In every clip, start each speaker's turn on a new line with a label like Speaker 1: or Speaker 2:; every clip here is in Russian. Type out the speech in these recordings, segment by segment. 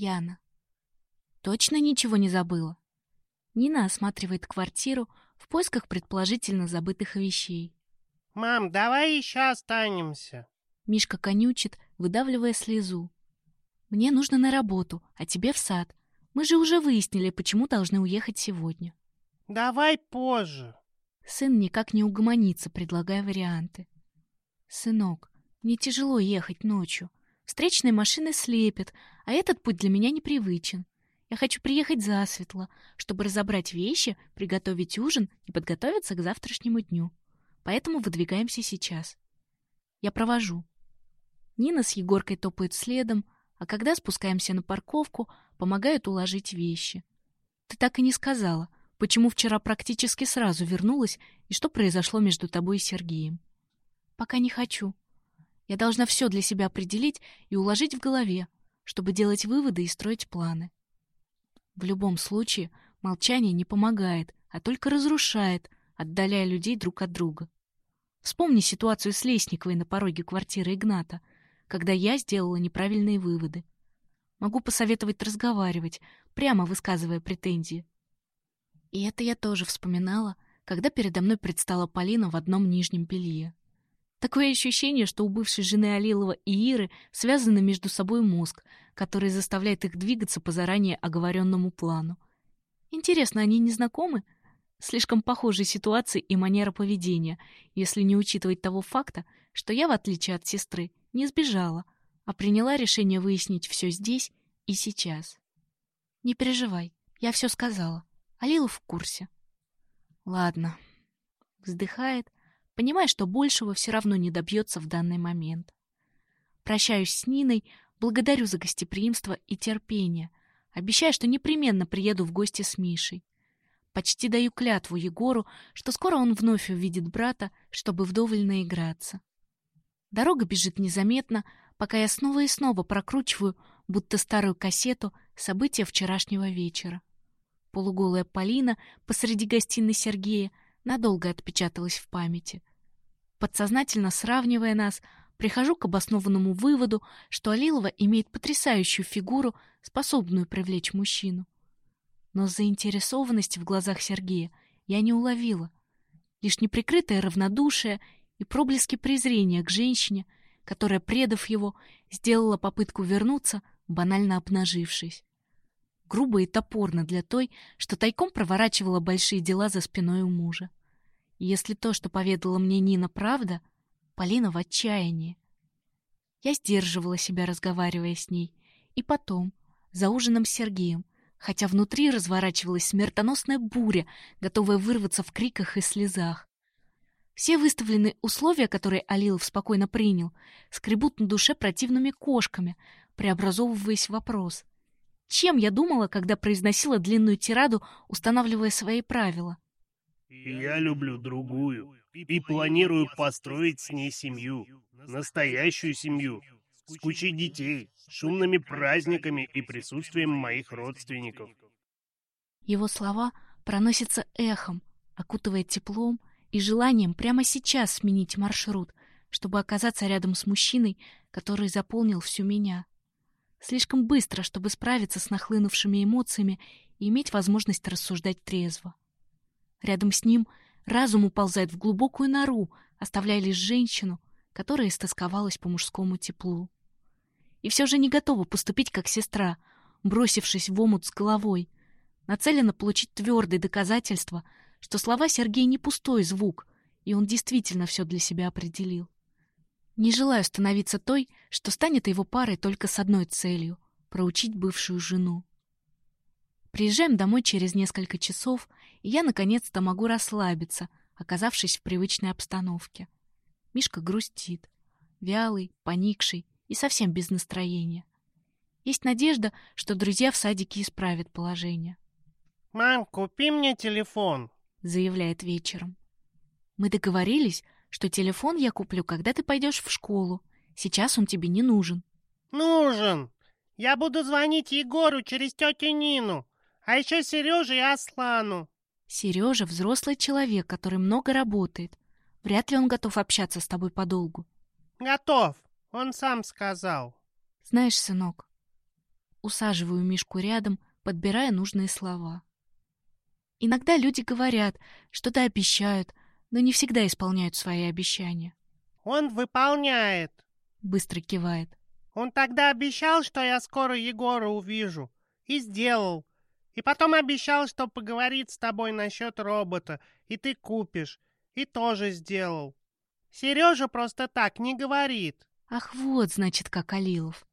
Speaker 1: Яна. Точно ничего не забыла? Нина осматривает квартиру в поисках предположительно забытых вещей.
Speaker 2: «Мам, давай еще останемся!»
Speaker 1: Мишка конючит, выдавливая слезу. «Мне нужно на работу, а тебе в сад. Мы же уже выяснили, почему должны уехать сегодня».
Speaker 2: «Давай позже!»
Speaker 1: Сын никак не угомонится, предлагая варианты. «Сынок, мне тяжело ехать ночью. Встречная машина слепит, а этот путь для меня непривычен. Я хочу приехать засветло, чтобы разобрать вещи, приготовить ужин и подготовиться к завтрашнему дню. Поэтому выдвигаемся сейчас. Я провожу. Нина с Егоркой топают следом, а когда спускаемся на парковку, помогают уложить вещи. Ты так и не сказала, почему вчера практически сразу вернулась и что произошло между тобой и Сергеем. Пока не хочу. Я должна все для себя определить и уложить в голове, чтобы делать выводы и строить планы. В любом случае, молчание не помогает, а только разрушает, отдаляя людей друг от друга. Вспомни ситуацию с Лесниковой на пороге квартиры Игната, когда я сделала неправильные выводы. Могу посоветовать разговаривать, прямо высказывая претензии. И это я тоже вспоминала, когда передо мной предстала Полина в одном нижнем белье. Такое ощущение, что у бывшей жены Алилова и Иры связаны между собой мозг, который заставляет их двигаться по заранее оговоренному плану. Интересно, они не знакомы? Слишком похожие ситуации и манера поведения, если не учитывать того факта, что я, в отличие от сестры, не сбежала, а приняла решение выяснить все здесь и сейчас. Не переживай, я все сказала. Алилов в курсе. Ладно. Вздыхает, понимая, что большего все равно не добьется в данный момент. Прощаюсь с Ниной, благодарю за гостеприимство и терпение, обещаю, что непременно приеду в гости с Мишей. Почти даю клятву Егору, что скоро он вновь увидит брата, чтобы вдоволь наиграться. Дорога бежит незаметно, пока я снова и снова прокручиваю, будто старую кассету, события вчерашнего вечера. Полуголая Полина посреди гостиной Сергея надолго отпечаталась в памяти подсознательно сравнивая нас, прихожу к обоснованному выводу, что Алилова имеет потрясающую фигуру, способную привлечь мужчину. Но заинтересованности в глазах Сергея я не уловила. Лишь неприкрытое равнодушие и проблески презрения к женщине, которая, предав его, сделала попытку вернуться, банально обнажившись. Грубо и топорно для той, что тайком проворачивала большие дела за спиной у мужа. Если то, что поведала мне Нина, правда, Полина в отчаянии. Я сдерживала себя, разговаривая с ней. И потом, за ужином с Сергеем, хотя внутри разворачивалась смертоносная буря, готовая вырваться в криках и слезах. Все выставленные условия, которые Алилов спокойно принял, скребут на душе противными кошками, преобразовываясь в вопрос. Чем я думала, когда произносила длинную тираду, устанавливая свои правила?
Speaker 2: Я люблю другую и планирую построить с ней семью, настоящую семью, с кучей детей, шумными праздниками и присутствием моих родственников.
Speaker 1: Его слова проносятся эхом, окутывает теплом и желанием прямо сейчас сменить маршрут, чтобы оказаться рядом с мужчиной, который заполнил всю меня. Слишком быстро, чтобы справиться с нахлынувшими эмоциями и иметь возможность рассуждать трезво. Рядом с ним разум уползает в глубокую нору, оставляя лишь женщину, которая истосковалась по мужскому теплу. И все же не готова поступить как сестра, бросившись в омут с головой. Нацелена получить твердые доказательства, что слова Сергея не пустой звук, и он действительно все для себя определил. Не желаю становиться той, что станет его парой только с одной целью — проучить бывшую жену. Приезжаем домой через несколько часов, и я наконец-то могу расслабиться, оказавшись в привычной обстановке. Мишка грустит, вялый, поникший и совсем без настроения. Есть надежда, что друзья в садике исправят положение.
Speaker 2: «Мам, купи мне телефон», —
Speaker 1: заявляет вечером. «Мы договорились, что телефон я куплю, когда ты пойдешь в школу. Сейчас он тебе не нужен».
Speaker 2: «Нужен. Я буду звонить Егору через тетю Нину. А еще Сережа и Аслану.
Speaker 1: Сережа взрослый человек, который много работает. Вряд ли он готов общаться с тобой подолгу.
Speaker 2: Готов. Он сам сказал.
Speaker 1: Знаешь, сынок, усаживаю Мишку рядом, подбирая нужные слова. Иногда люди говорят, что-то обещают, но не всегда исполняют свои обещания.
Speaker 3: Он выполняет.
Speaker 1: Быстро кивает.
Speaker 3: Он тогда обещал, что я скоро Егора увижу. И сделал. И потом обещал, что поговорит с тобой насчет робота, и ты купишь. И тоже сделал. Сережа просто так не говорит.
Speaker 1: Ах, вот, значит, как Алилов.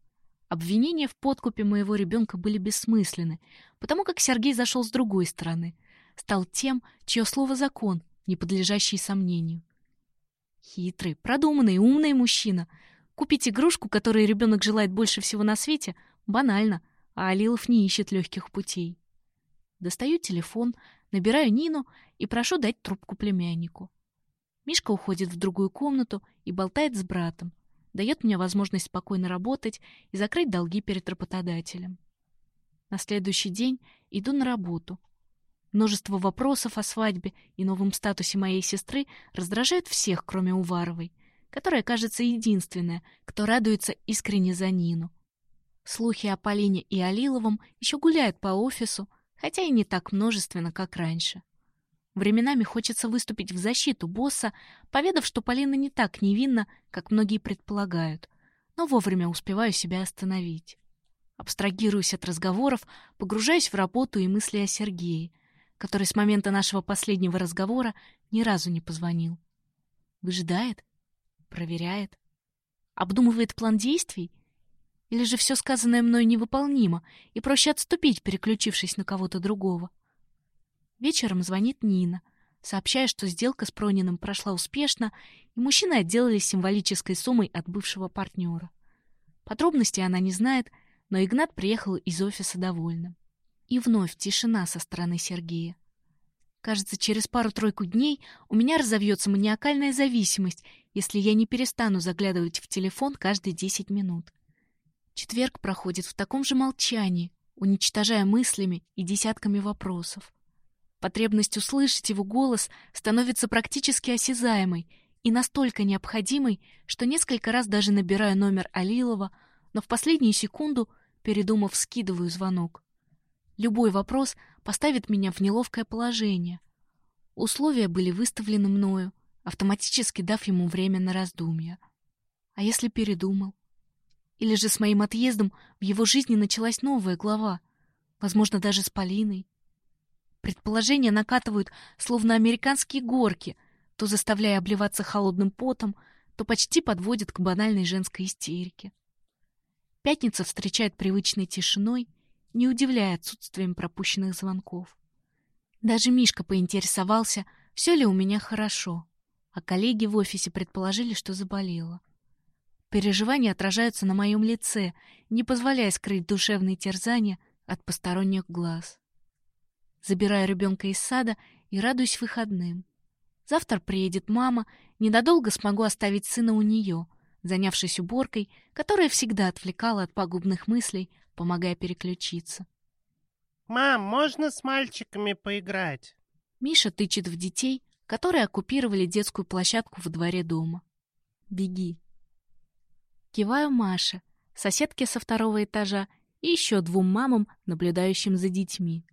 Speaker 1: Обвинения в подкупе моего ребенка были бессмысленны, потому как Сергей зашел с другой стороны. Стал тем, чье слово закон, не подлежащий сомнению. Хитрый, продуманный, умный мужчина. Купить игрушку, которой ребенок желает больше всего на свете, банально, а Алилов не ищет легких путей достаю телефон, набираю Нину и прошу дать трубку племяннику. Мишка уходит в другую комнату и болтает с братом, дает мне возможность спокойно работать и закрыть долги перед работодателем. На следующий день иду на работу. Множество вопросов о свадьбе и новом статусе моей сестры раздражает всех, кроме Уваровой, которая, кажется, единственная, кто радуется искренне за Нину. Слухи о Полине и Алиловом еще гуляют по офису, хотя и не так множественно, как раньше. Временами хочется выступить в защиту босса, поведав, что Полина не так невинна, как многие предполагают, но вовремя успеваю себя остановить. Абстрагируюсь от разговоров, погружаюсь в работу и мысли о Сергее, который с момента нашего последнего разговора ни разу не позвонил. Выжидает, проверяет, обдумывает план действий — или же все сказанное мной невыполнимо, и проще отступить, переключившись на кого-то другого? Вечером звонит Нина, сообщая, что сделка с Прониным прошла успешно, и мужчины отделались символической суммой от бывшего партнера. Подробности она не знает, но Игнат приехал из офиса довольным. И вновь тишина со стороны Сергея. Кажется, через пару-тройку дней у меня разовьется маниакальная зависимость, если я не перестану заглядывать в телефон каждые 10 минут. Четверг проходит в таком же молчании, уничтожая мыслями и десятками вопросов. Потребность услышать его голос становится практически осязаемой и настолько необходимой, что несколько раз даже набираю номер Алилова, но в последнюю секунду, передумав, скидываю звонок. Любой вопрос поставит меня в неловкое положение. Условия были выставлены мною, автоматически дав ему время на раздумья. А если передумал? Или же с моим отъездом в его жизни началась новая глава, возможно, даже с Полиной. Предположения накатывают, словно американские горки, то заставляя обливаться холодным потом, то почти подводят к банальной женской истерике. Пятница встречает привычной тишиной, не удивляя отсутствием пропущенных звонков. Даже Мишка поинтересовался, все ли у меня хорошо, а коллеги в офисе предположили, что заболела. Переживания отражаются на моем лице, не позволяя скрыть душевные терзания от посторонних глаз. Забираю ребенка из сада и радуюсь выходным. Завтра приедет мама, недолго смогу оставить сына у нее, занявшись уборкой, которая всегда отвлекала от пагубных мыслей, помогая переключиться.
Speaker 3: «Мам, можно с мальчиками поиграть?»
Speaker 1: Миша тычет в детей, которые оккупировали детскую площадку во дворе дома. «Беги!» Киваю Маше, соседке со второго этажа и еще двум мамам, наблюдающим за детьми.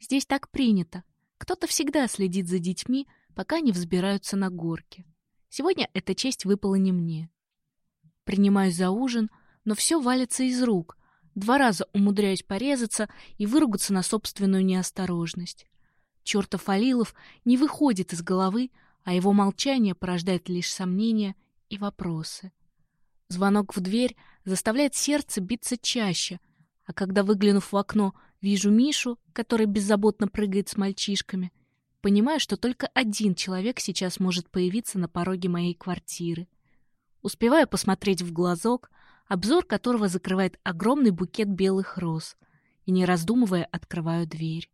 Speaker 1: Здесь так принято. Кто-то всегда следит за детьми, пока они взбираются на горки. Сегодня эта честь выпала не мне. Принимаюсь за ужин, но все валится из рук. Два раза умудряюсь порезаться и выругаться на собственную неосторожность. Чертов Алилов не выходит из головы, а его молчание порождает лишь сомнения и вопросы. Звонок в дверь заставляет сердце биться чаще, а когда, выглянув в окно, вижу Мишу, который беззаботно прыгает с мальчишками, понимаю, что только один человек сейчас может появиться на пороге моей квартиры. Успеваю посмотреть в глазок, обзор которого закрывает огромный букет белых роз, и, не раздумывая, открываю дверь.